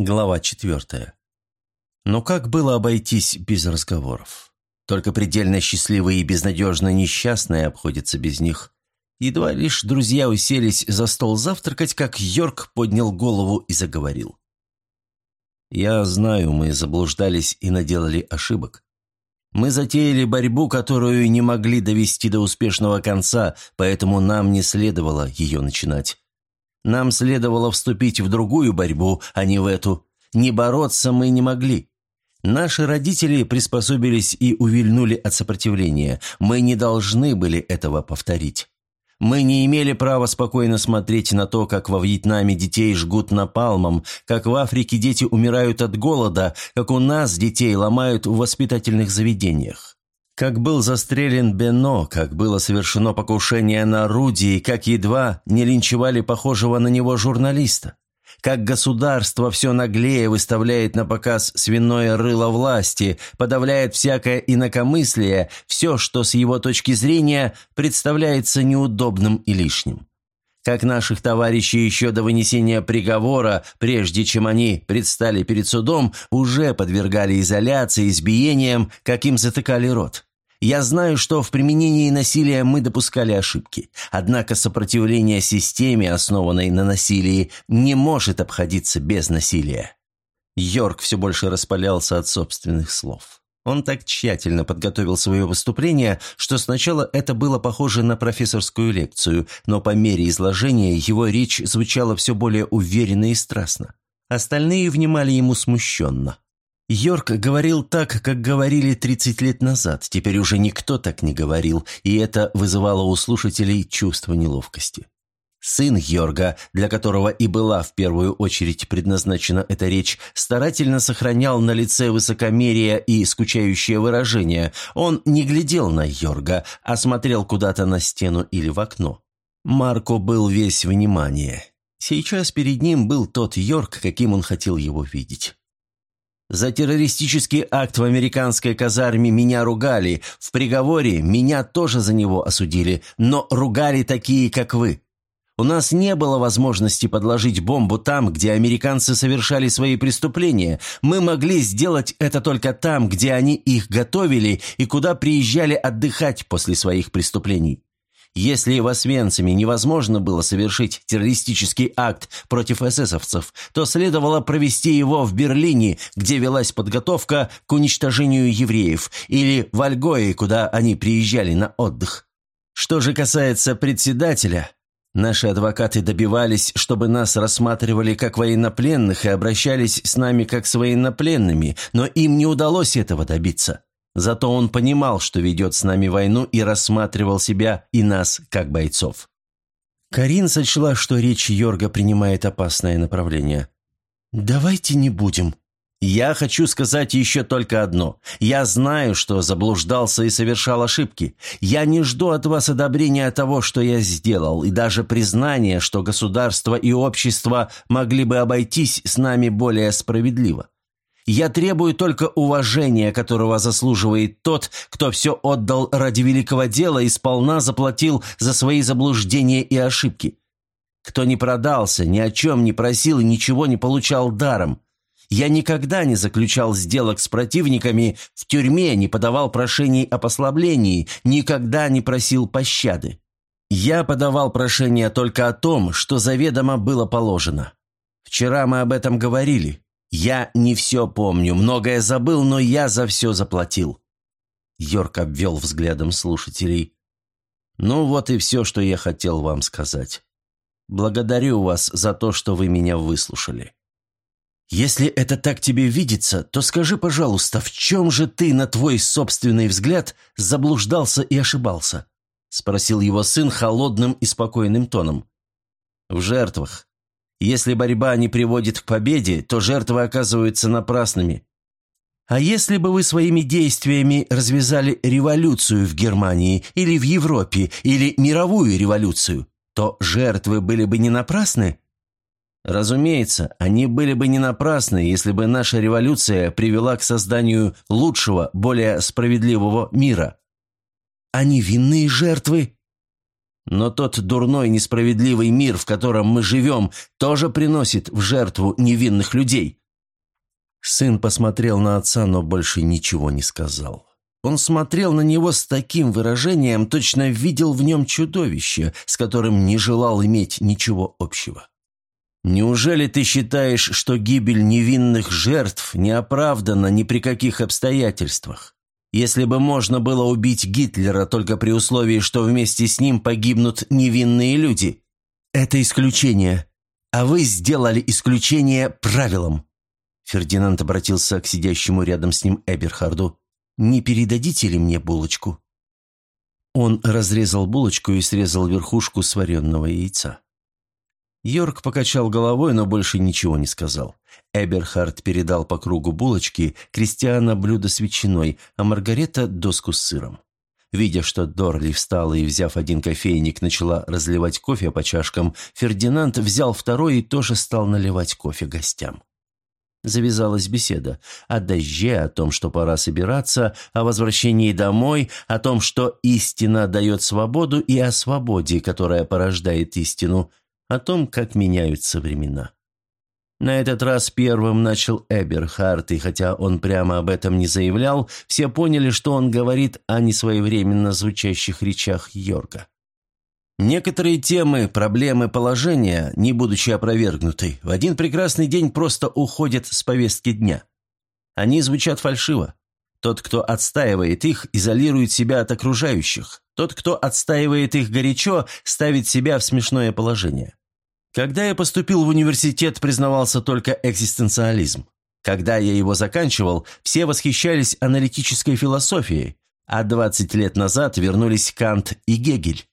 Глава четвертая. Но как было обойтись без разговоров? Только предельно счастливые и безнадежно несчастные обходятся без них. Едва лишь друзья уселись за стол завтракать, как Йорк поднял голову и заговорил. «Я знаю, мы заблуждались и наделали ошибок. Мы затеяли борьбу, которую не могли довести до успешного конца, поэтому нам не следовало ее начинать. Нам следовало вступить в другую борьбу, а не в эту. Не бороться мы не могли. Наши родители приспособились и увильнули от сопротивления. Мы не должны были этого повторить. Мы не имели права спокойно смотреть на то, как во Вьетнаме детей жгут напалмом, как в Африке дети умирают от голода, как у нас детей ломают в воспитательных заведениях. Как был застрелен Бено, как было совершено покушение на Руди, как едва не линчевали похожего на него журналиста. Как государство все наглее выставляет на показ свиное рыло власти, подавляет всякое инакомыслие, все, что с его точки зрения представляется неудобным и лишним. Как наших товарищей еще до вынесения приговора, прежде чем они предстали перед судом, уже подвергали изоляции, избиениям, каким затыкали рот. Я знаю, что в применении насилия мы допускали ошибки. Однако сопротивление системе, основанной на насилии, не может обходиться без насилия». Йорк все больше распалялся от собственных слов. Он так тщательно подготовил свое выступление, что сначала это было похоже на профессорскую лекцию, но по мере изложения его речь звучала все более уверенно и страстно. Остальные внимали ему смущенно. Йорк говорил так, как говорили 30 лет назад. Теперь уже никто так не говорил, и это вызывало у слушателей чувство неловкости. Сын Йорга, для которого и была в первую очередь предназначена эта речь, старательно сохранял на лице высокомерие и скучающее выражение. Он не глядел на Йорга, а смотрел куда-то на стену или в окно. Марко был весь внимание. Сейчас перед ним был тот Йорк, каким он хотел его видеть. За террористический акт в американской казарме меня ругали. В приговоре меня тоже за него осудили, но ругали такие, как вы. У нас не было возможности подложить бомбу там, где американцы совершали свои преступления. Мы могли сделать это только там, где они их готовили и куда приезжали отдыхать после своих преступлений. Если в Освенциме невозможно было совершить террористический акт против эсэсовцев, то следовало провести его в Берлине, где велась подготовка к уничтожению евреев, или в Альгое, куда они приезжали на отдых. Что же касается председателя, наши адвокаты добивались, чтобы нас рассматривали как военнопленных и обращались с нами как с военнопленными, но им не удалось этого добиться. Зато он понимал, что ведет с нами войну и рассматривал себя и нас как бойцов. Карин сочла, что речь Йорга принимает опасное направление. «Давайте не будем». «Я хочу сказать еще только одно. Я знаю, что заблуждался и совершал ошибки. Я не жду от вас одобрения того, что я сделал, и даже признания, что государство и общество могли бы обойтись с нами более справедливо. Я требую только уважения, которого заслуживает тот, кто все отдал ради великого дела и сполна заплатил за свои заблуждения и ошибки. Кто не продался, ни о чем не просил и ничего не получал даром. Я никогда не заключал сделок с противниками, в тюрьме не подавал прошений о послаблении, никогда не просил пощады. Я подавал прошение только о том, что заведомо было положено. Вчера мы об этом говорили. «Я не все помню, многое забыл, но я за все заплатил». Йорк обвел взглядом слушателей. «Ну вот и все, что я хотел вам сказать. Благодарю вас за то, что вы меня выслушали». «Если это так тебе видится, то скажи, пожалуйста, в чем же ты, на твой собственный взгляд, заблуждался и ошибался?» — спросил его сын холодным и спокойным тоном. «В жертвах. Если борьба не приводит к победе, то жертвы оказываются напрасными. А если бы вы своими действиями развязали революцию в Германии или в Европе, или мировую революцию, то жертвы были бы не напрасны? Разумеется, они были бы не напрасны, если бы наша революция привела к созданию лучшего, более справедливого мира. А невинные жертвы но тот дурной, несправедливый мир, в котором мы живем, тоже приносит в жертву невинных людей», Сын посмотрел на отца, но больше ничего не сказал. Он смотрел на него с таким выражением, точно видел в нем чудовище, с которым не желал иметь ничего общего. «Неужели ты считаешь, что гибель невинных жертв не оправдана ни при каких обстоятельствах? Если бы можно было убить Гитлера только при условии, что вместе с ним погибнут невинные люди, это исключение. А вы сделали исключение правилом». Фердинанд обратился к сидящему рядом с ним Эберхарду. «Не передадите ли мне булочку?» Он разрезал булочку и срезал верхушку сваренного яйца. Йорк покачал головой, но больше ничего не сказал. Эберхард передал по кругу булочки, Кристиана блюдо с ветчиной, а Маргарета – доску с сыром. Видя, что Дорли встала и, взяв один кофейник, начала разливать кофе по чашкам, Фердинанд взял второй и тоже стал наливать кофе гостям. Завязалась беседа о дожде, о том, что пора собираться, о возвращении домой, о том, что истина дает свободу, и о свободе, которая порождает истину, о том, как меняются времена. На этот раз первым начал Эберхард, и хотя он прямо об этом не заявлял, все поняли, что он говорит о несвоевременно звучащих речах Йорга. Некоторые темы, проблемы, положения, не будучи опровергнуты, в один прекрасный день просто уходят с повестки дня. Они звучат фальшиво. Тот, кто отстаивает их, изолирует себя от окружающих. Тот, кто отстаивает их горячо, ставит себя в смешное положение. Когда я поступил в университет, признавался только экзистенциализм. Когда я его заканчивал, все восхищались аналитической философией, а 20 лет назад вернулись Кант и Гегель.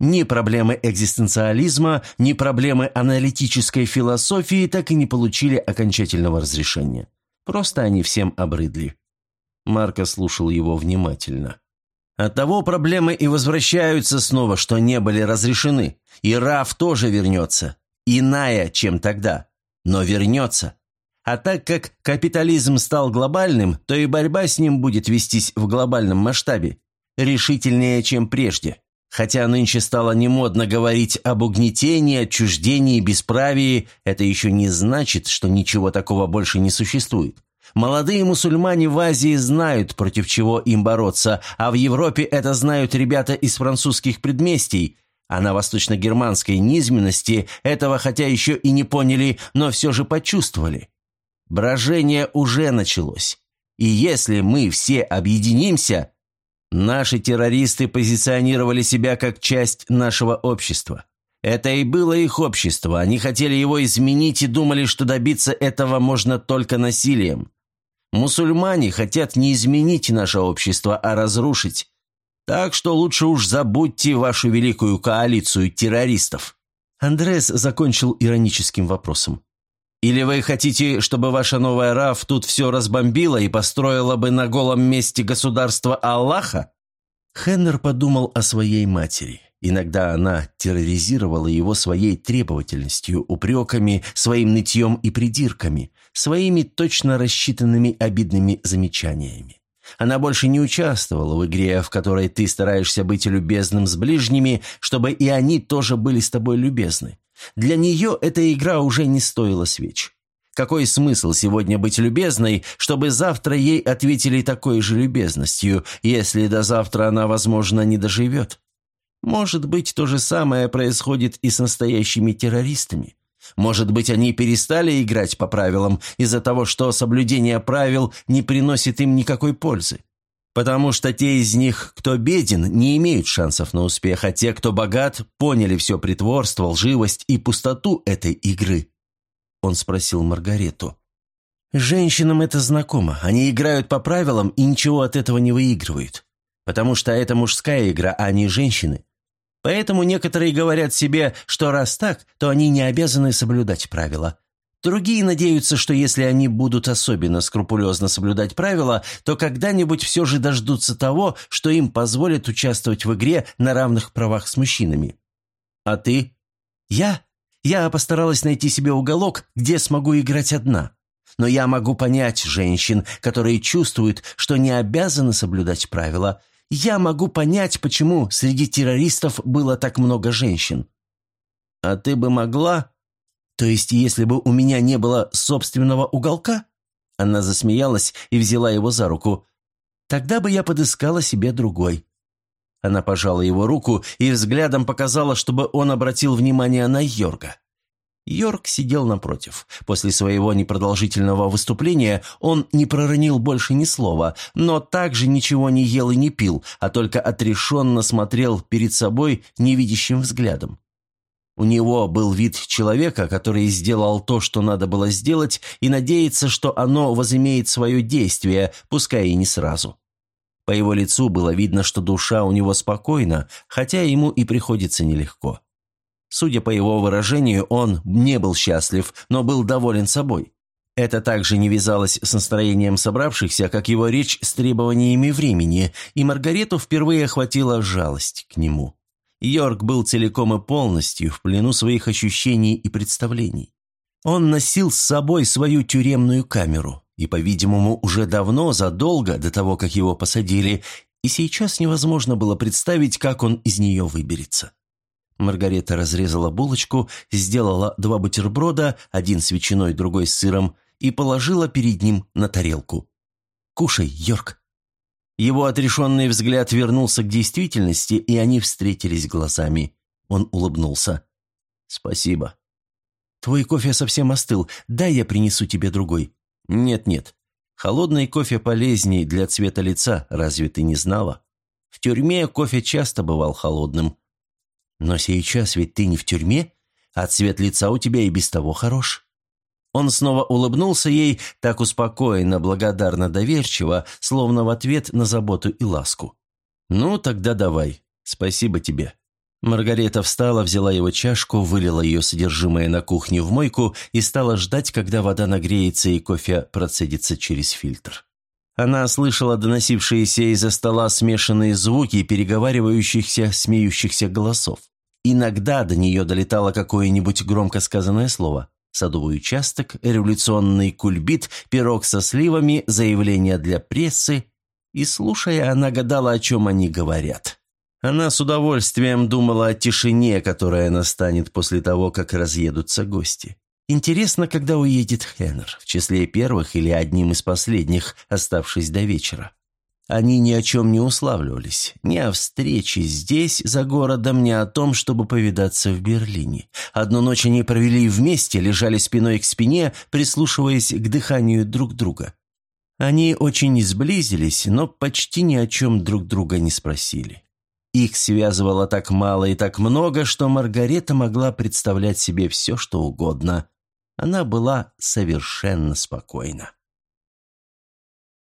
Ни проблемы экзистенциализма, ни проблемы аналитической философии так и не получили окончательного разрешения. Просто они всем обрыдли. Марко слушал его внимательно. Оттого проблемы и возвращаются снова, что не были разрешены. И Раф тоже вернется. Иная, чем тогда. Но вернется. А так как капитализм стал глобальным, то и борьба с ним будет вестись в глобальном масштабе. Решительнее, чем прежде. Хотя нынче стало немодно говорить об угнетении, отчуждении, бесправии, это еще не значит, что ничего такого больше не существует. Молодые мусульмане в Азии знают, против чего им бороться, а в Европе это знают ребята из французских предместий, а на восточно-германской низменности этого хотя еще и не поняли, но все же почувствовали. Брожение уже началось. И если мы все объединимся, Наши террористы позиционировали себя как часть нашего общества. Это и было их общество. Они хотели его изменить и думали, что добиться этого можно только насилием. Мусульмане хотят не изменить наше общество, а разрушить. Так что лучше уж забудьте вашу великую коалицию террористов». Андрес закончил ироническим вопросом. «Или вы хотите, чтобы ваша новая РАФ тут все разбомбила и построила бы на голом месте государство Аллаха?» Хеннер подумал о своей матери. Иногда она терроризировала его своей требовательностью, упреками, своим нытьем и придирками, своими точно рассчитанными обидными замечаниями. Она больше не участвовала в игре, в которой ты стараешься быть любезным с ближними, чтобы и они тоже были с тобой любезны. Для нее эта игра уже не стоила свеч. Какой смысл сегодня быть любезной, чтобы завтра ей ответили такой же любезностью, если до завтра она, возможно, не доживет? Может быть, то же самое происходит и с настоящими террористами. Может быть, они перестали играть по правилам из-за того, что соблюдение правил не приносит им никакой пользы. Потому что те из них, кто беден, не имеют шансов на успех, а те, кто богат, поняли все притворство, лживость и пустоту этой игры. Он спросил Маргарету. «Женщинам это знакомо. Они играют по правилам и ничего от этого не выигрывают. Потому что это мужская игра, а не женщины. Поэтому некоторые говорят себе, что раз так, то они не обязаны соблюдать правила. Другие надеются, что если они будут особенно скрупулезно соблюдать правила, то когда-нибудь все же дождутся того, что им позволят участвовать в игре на равных правах с мужчинами. А ты? Я? Я постаралась найти себе уголок, где смогу играть одна. Но я могу понять женщин, которые чувствуют, что не обязаны соблюдать правила. Я могу понять, почему среди террористов было так много женщин. А ты бы могла? То есть, если бы у меня не было собственного уголка? Она засмеялась и взяла его за руку. «Тогда бы я подыскала себе другой». Она пожала его руку и взглядом показала, чтобы он обратил внимание на Йорга. Йорк сидел напротив. После своего непродолжительного выступления он не проронил больше ни слова, но также ничего не ел и не пил, а только отрешенно смотрел перед собой невидящим взглядом. У него был вид человека, который сделал то, что надо было сделать, и надеется, что оно возымеет свое действие, пускай и не сразу. По его лицу было видно, что душа у него спокойна, хотя ему и приходится нелегко. Судя по его выражению, он не был счастлив, но был доволен собой. Это также не вязалось с настроением собравшихся, как его речь с требованиями времени, и Маргарету впервые охватила жалость к нему. Йорк был целиком и полностью в плену своих ощущений и представлений. Он носил с собой свою тюремную камеру, и, по-видимому, уже давно, задолго до того, как его посадили, и сейчас невозможно было представить, как он из нее выберется. Маргарета разрезала булочку, сделала два бутерброда, один с ветчиной, другой с сыром, и положила перед ним на тарелку. «Кушай, Йорк». Его отрешенный взгляд вернулся к действительности, и они встретились глазами. Он улыбнулся. «Спасибо». «Твой кофе совсем остыл. Дай я принесу тебе другой». «Нет-нет. Холодный кофе полезней для цвета лица, разве ты не знала? В тюрьме кофе часто бывал холодным. Но сейчас ведь ты не в тюрьме, а цвет лица у тебя и без того хорош». Он снова улыбнулся ей, так успокоенно, благодарно, доверчиво, словно в ответ на заботу и ласку. «Ну, тогда давай. Спасибо тебе». Маргарета встала, взяла его чашку, вылила ее содержимое на кухне в мойку и стала ждать, когда вода нагреется и кофе процедится через фильтр. Она слышала доносившиеся из-за стола смешанные звуки переговаривающихся, смеющихся голосов. Иногда до нее долетало какое-нибудь громко сказанное слово. Садовый участок, революционный кульбит, пирог со сливами, заявление для прессы. И, слушая, она гадала, о чем они говорят. Она с удовольствием думала о тишине, которая настанет после того, как разъедутся гости. Интересно, когда уедет Хеннер, в числе первых или одним из последних, оставшись до вечера. Они ни о чем не уславливались, ни о встрече здесь, за городом, ни о том, чтобы повидаться в Берлине. Одну ночь они провели вместе, лежали спиной к спине, прислушиваясь к дыханию друг друга. Они очень сблизились, но почти ни о чем друг друга не спросили. Их связывало так мало и так много, что Маргарета могла представлять себе все, что угодно. Она была совершенно спокойна.